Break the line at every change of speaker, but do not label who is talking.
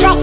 Drop